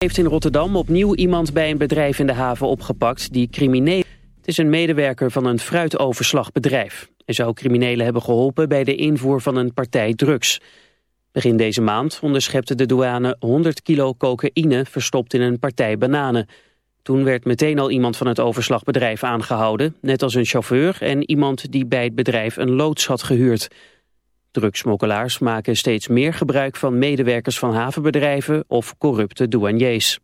heeft in Rotterdam opnieuw iemand bij een bedrijf in de haven opgepakt die crimineel... Het is een medewerker van een fruitoverslagbedrijf. Hij zou criminelen hebben geholpen bij de invoer van een partij drugs. Begin deze maand onderschepte de douane 100 kilo cocaïne verstopt in een partij bananen. Toen werd meteen al iemand van het overslagbedrijf aangehouden, net als een chauffeur en iemand die bij het bedrijf een loods had gehuurd. Drugsmokkelaars maken steeds meer gebruik van medewerkers van havenbedrijven of corrupte douaniers.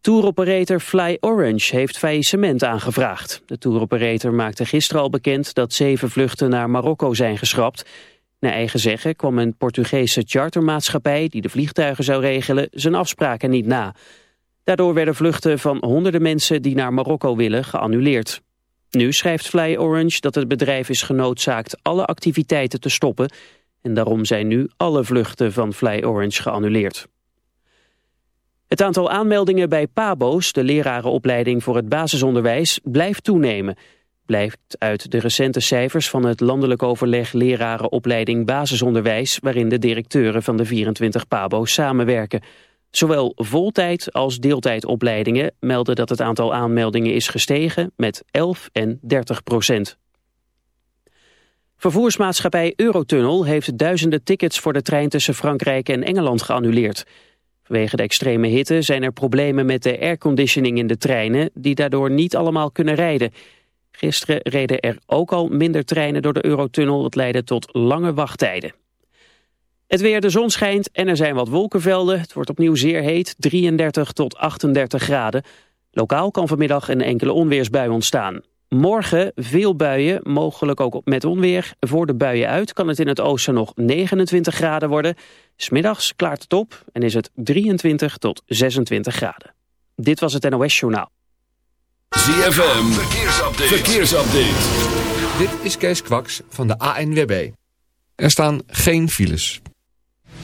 Touroperator Fly Orange heeft faillissement aangevraagd. De touroperator maakte gisteren al bekend dat zeven vluchten naar Marokko zijn geschrapt. Naar eigen zeggen kwam een Portugese chartermaatschappij die de vliegtuigen zou regelen zijn afspraken niet na. Daardoor werden vluchten van honderden mensen die naar Marokko willen geannuleerd. Nu schrijft Fly Orange dat het bedrijf is genoodzaakt alle activiteiten te stoppen en daarom zijn nu alle vluchten van Fly Orange geannuleerd. Het aantal aanmeldingen bij PABO's, de lerarenopleiding voor het basisonderwijs, blijft toenemen. Blijft uit de recente cijfers van het landelijk overleg lerarenopleiding basisonderwijs, waarin de directeuren van de 24 PABO's samenwerken. Zowel voltijd als deeltijdopleidingen melden dat het aantal aanmeldingen is gestegen met 11 en 30 procent. Vervoersmaatschappij Eurotunnel heeft duizenden tickets voor de trein tussen Frankrijk en Engeland geannuleerd. Vanwege de extreme hitte zijn er problemen met de airconditioning in de treinen... die daardoor niet allemaal kunnen rijden. Gisteren reden er ook al minder treinen door de Eurotunnel. Dat leidde tot lange wachttijden. Het weer, de zon schijnt en er zijn wat wolkenvelden. Het wordt opnieuw zeer heet, 33 tot 38 graden. Lokaal kan vanmiddag een enkele onweersbui ontstaan. Morgen veel buien, mogelijk ook met onweer. Voor de buien uit kan het in het oosten nog 29 graden worden. Smiddags klaart het op en is het 23 tot 26 graden. Dit was het NOS Journaal. ZFM, verkeersupdate. verkeersupdate. Dit is Kees Kwaks van de ANWB. Er staan geen files.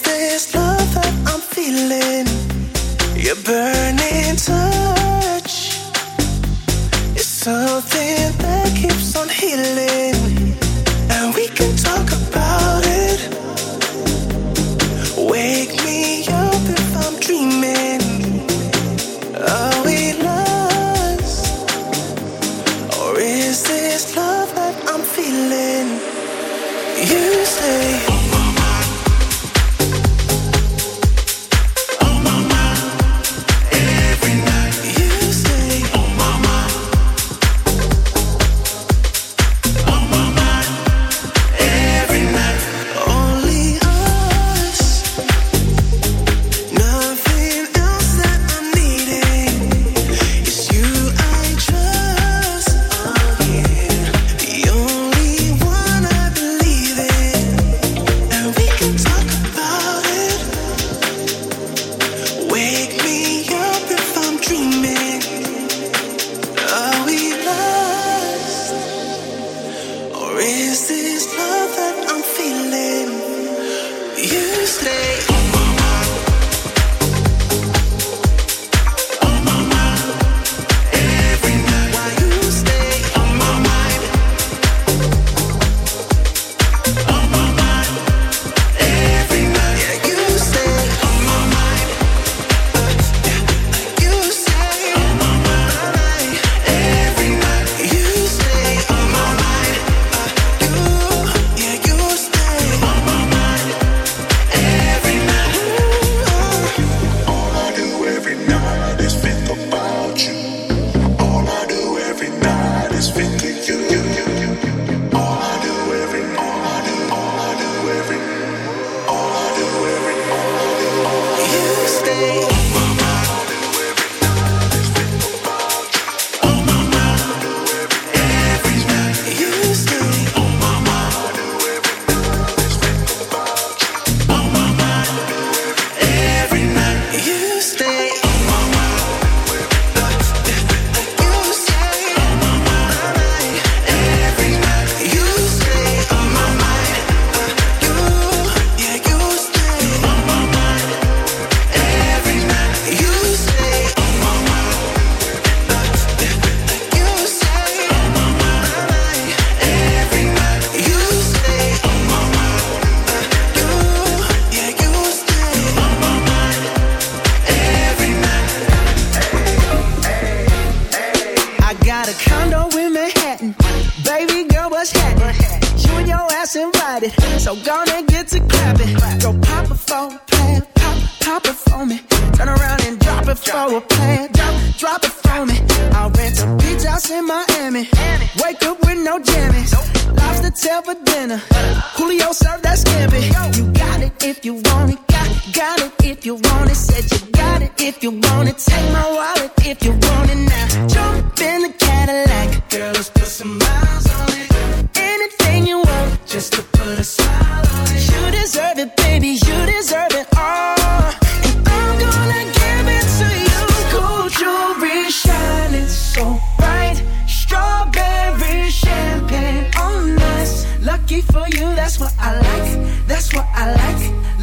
this love that I'm feeling? you're burning.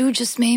you just made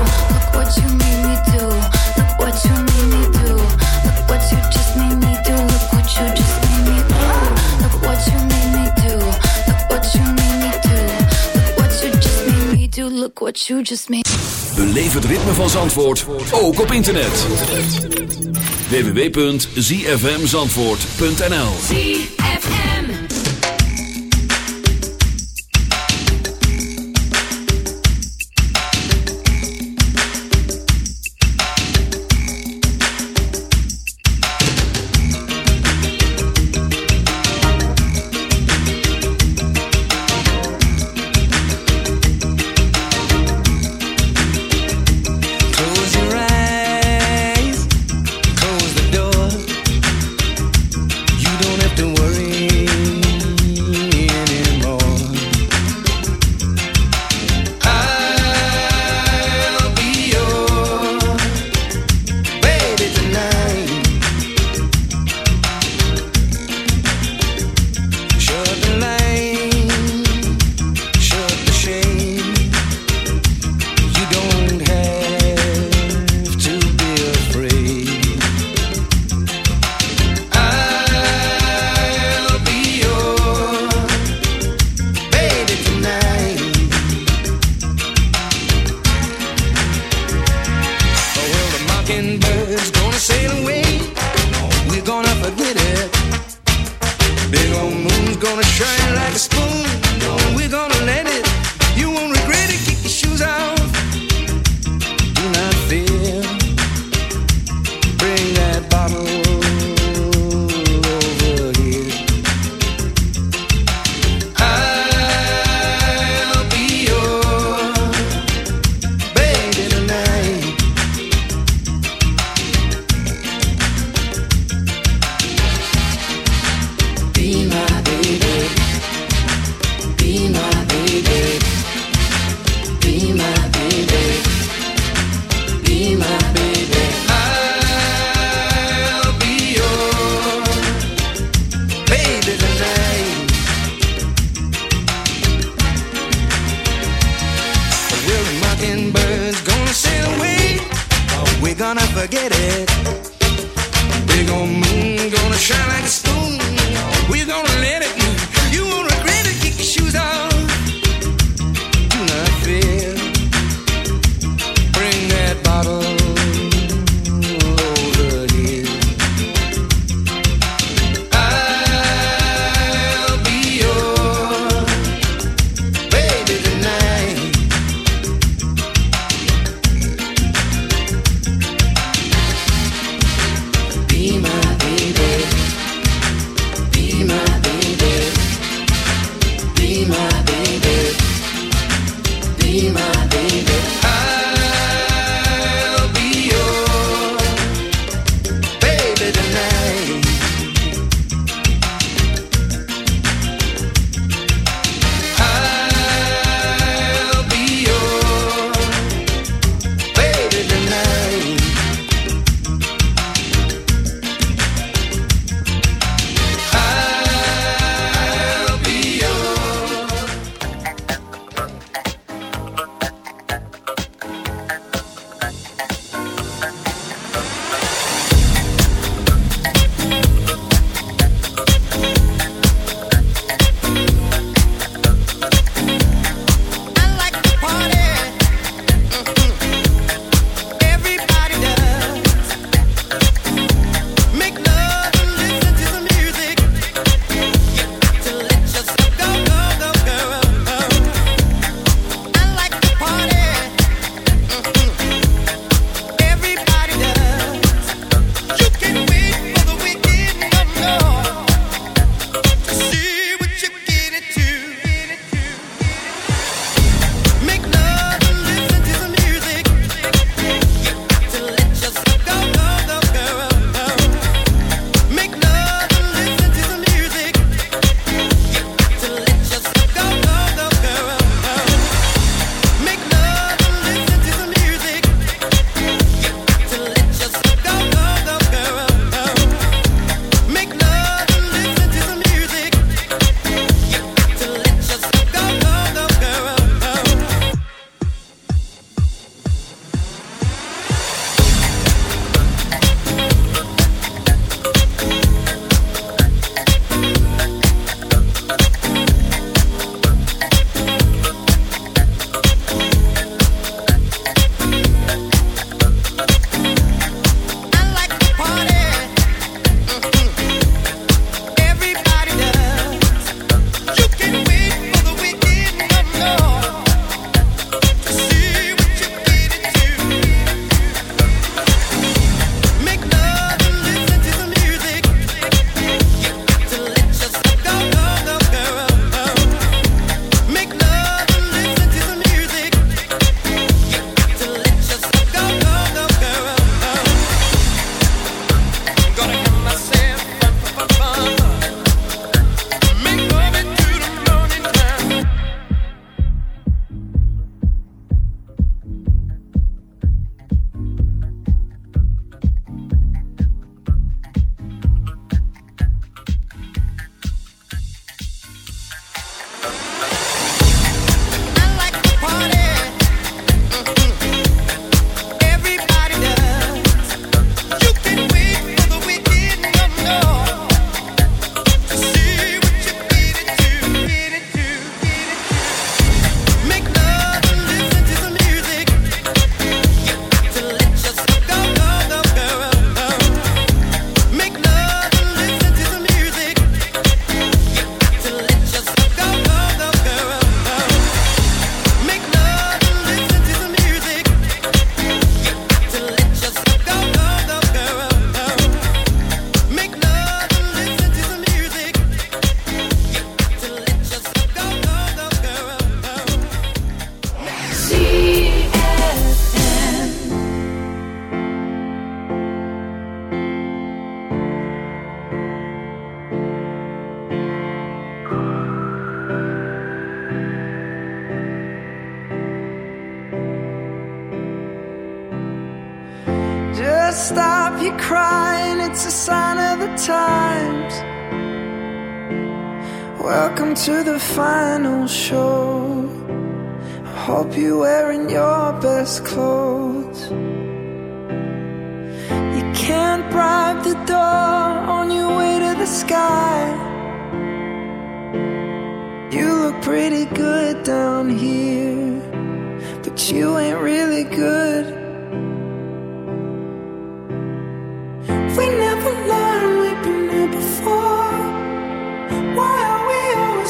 what you het ritme van Zandvoort, ook op internet. www.zfmzandvoort.nl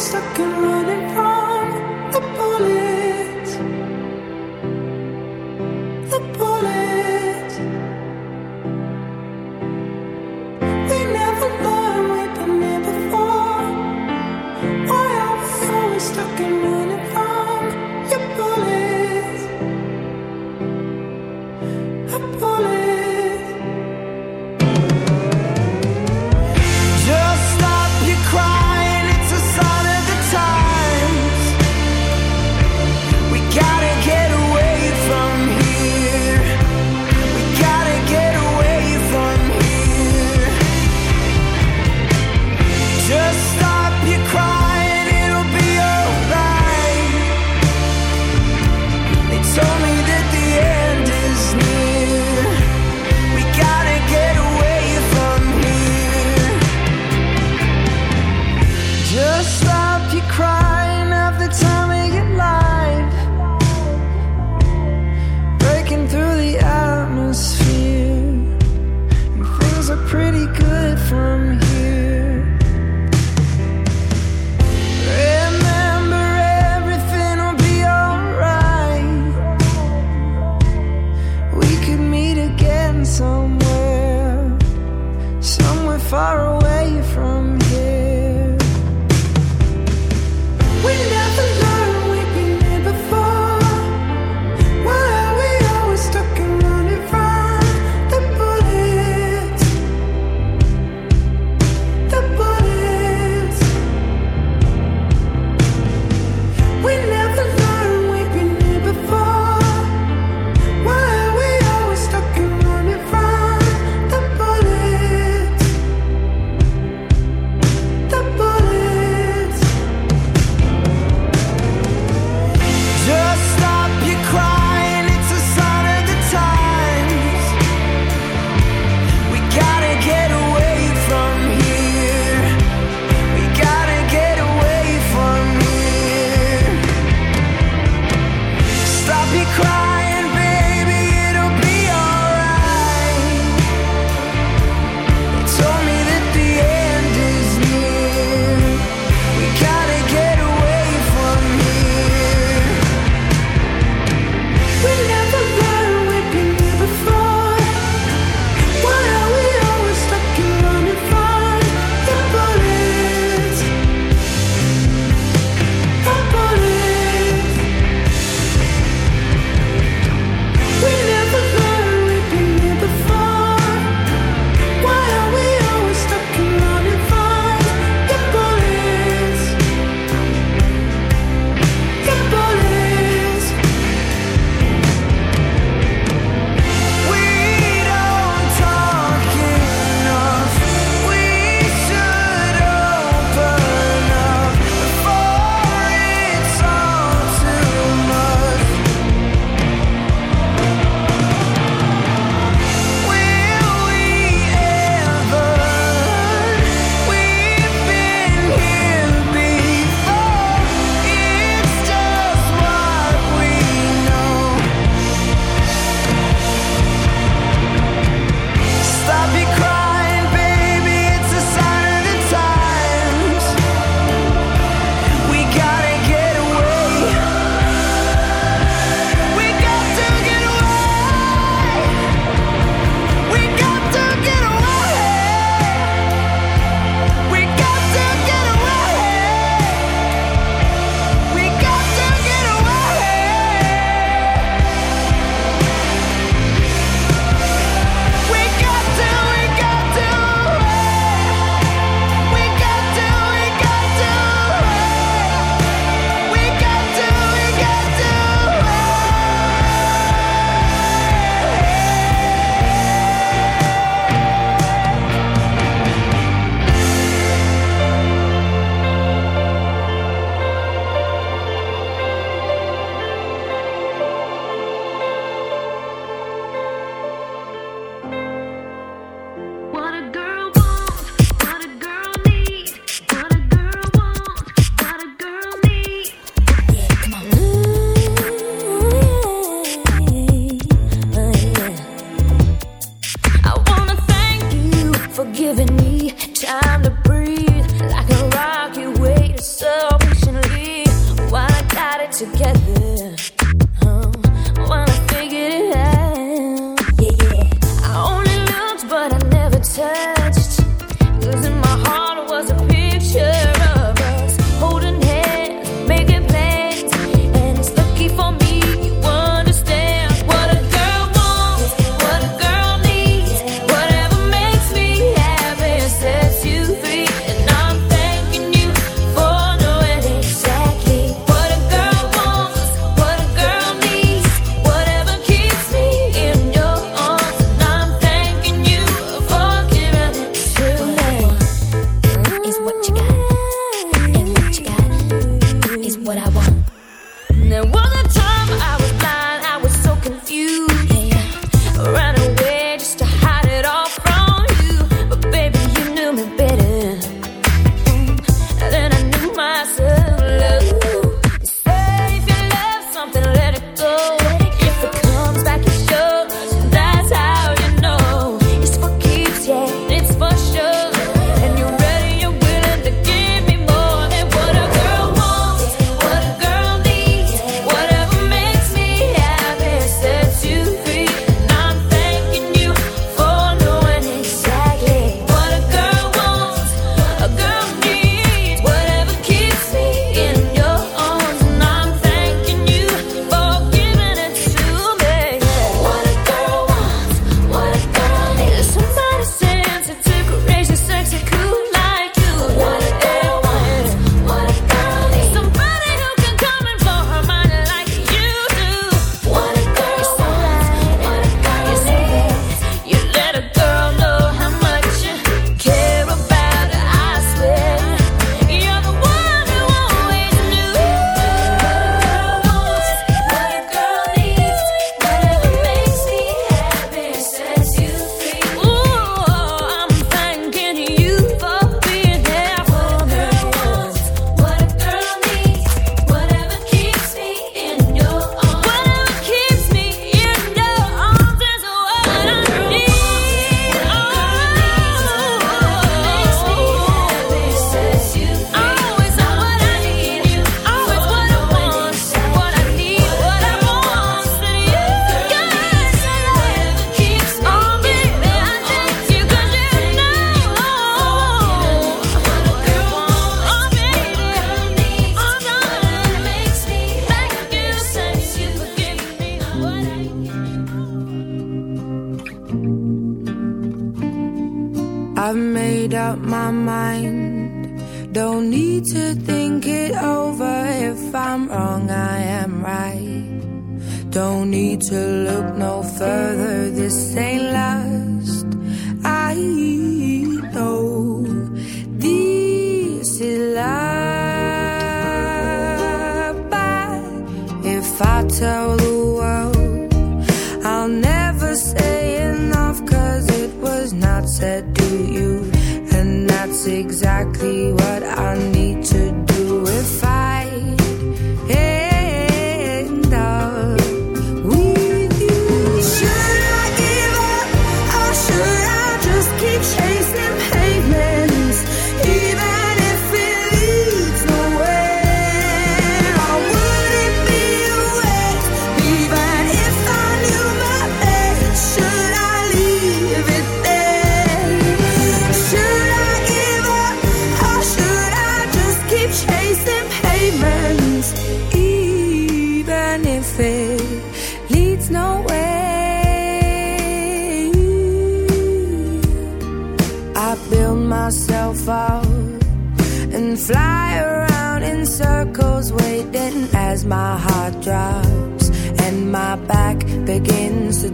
stuck and running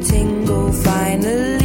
tingle finally.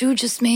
you just made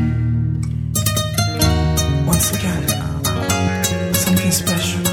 once again something special.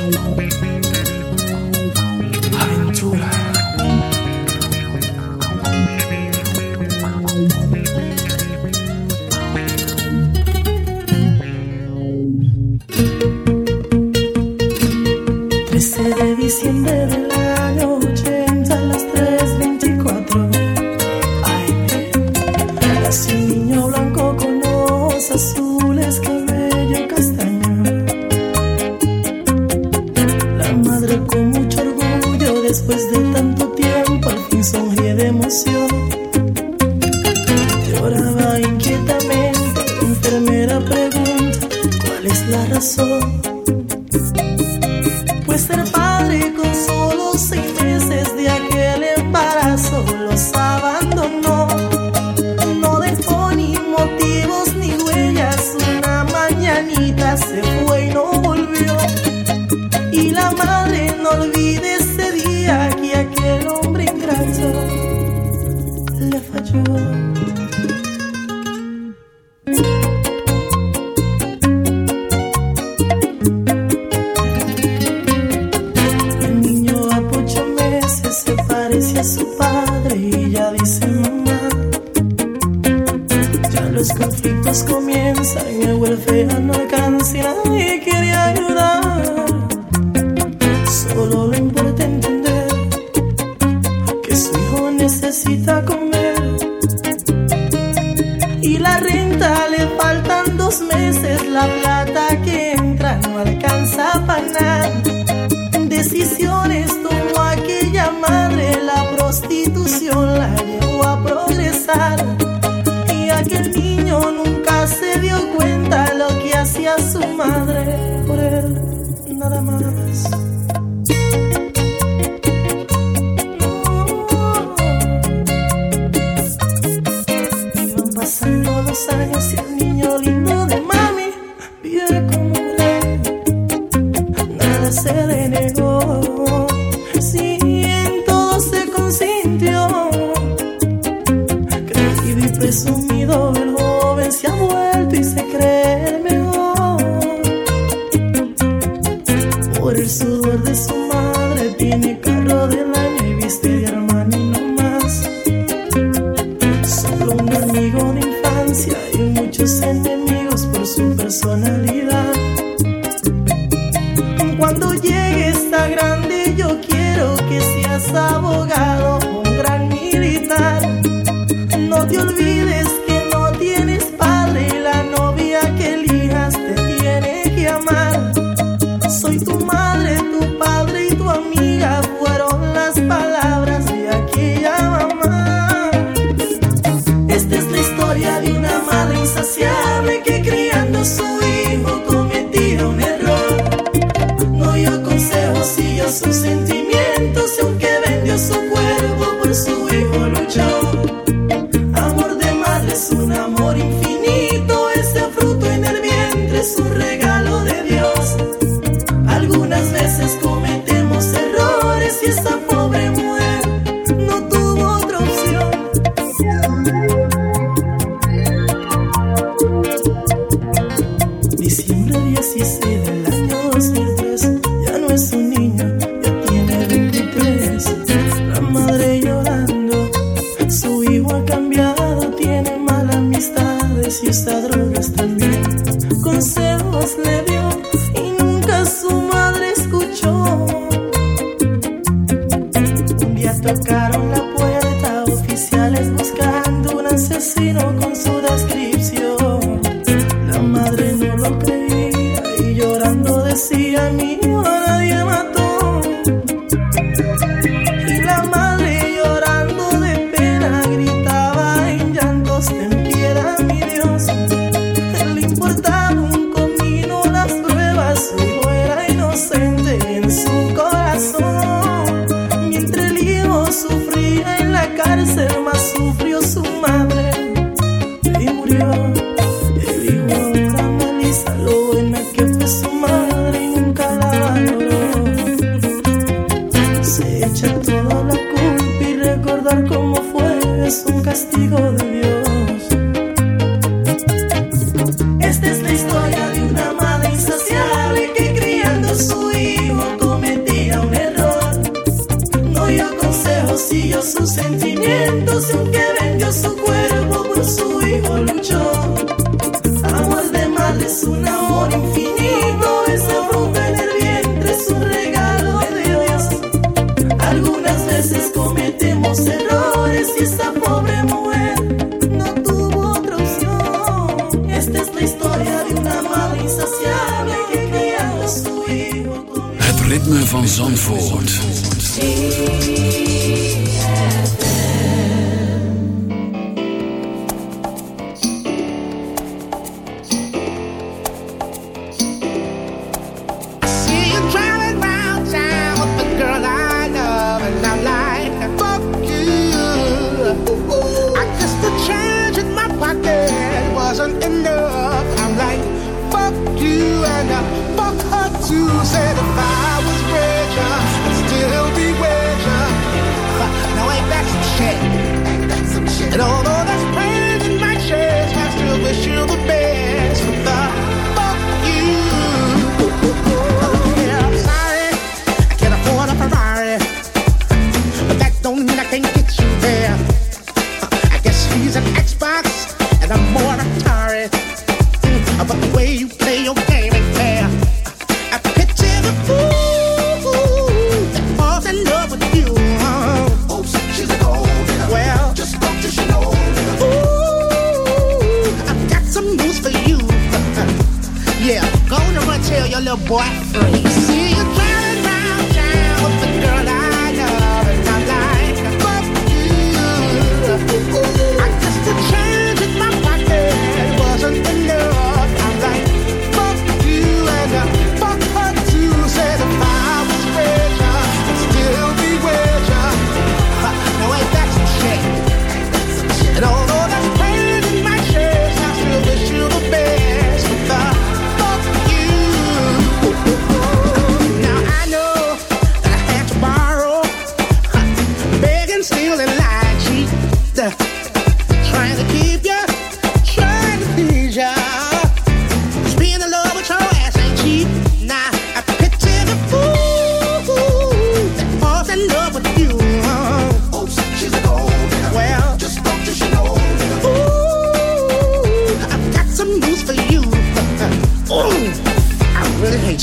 we were.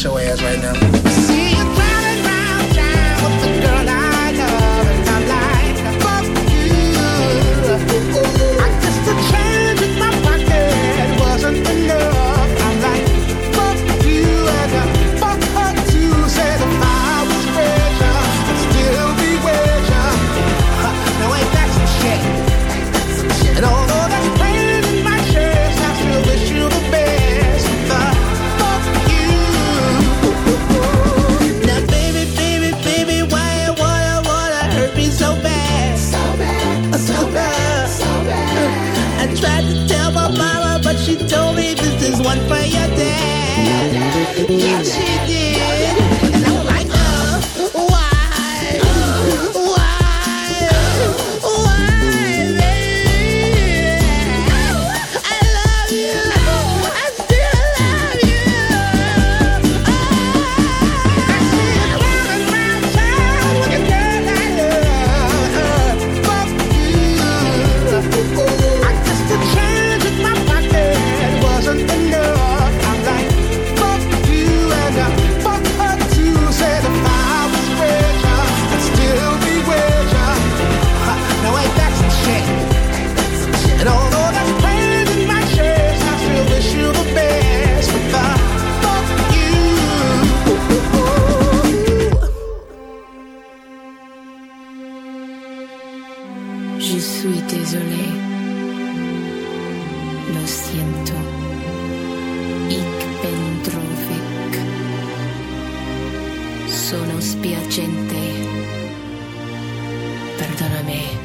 Your ass right now. sono spiacente. Perdona me.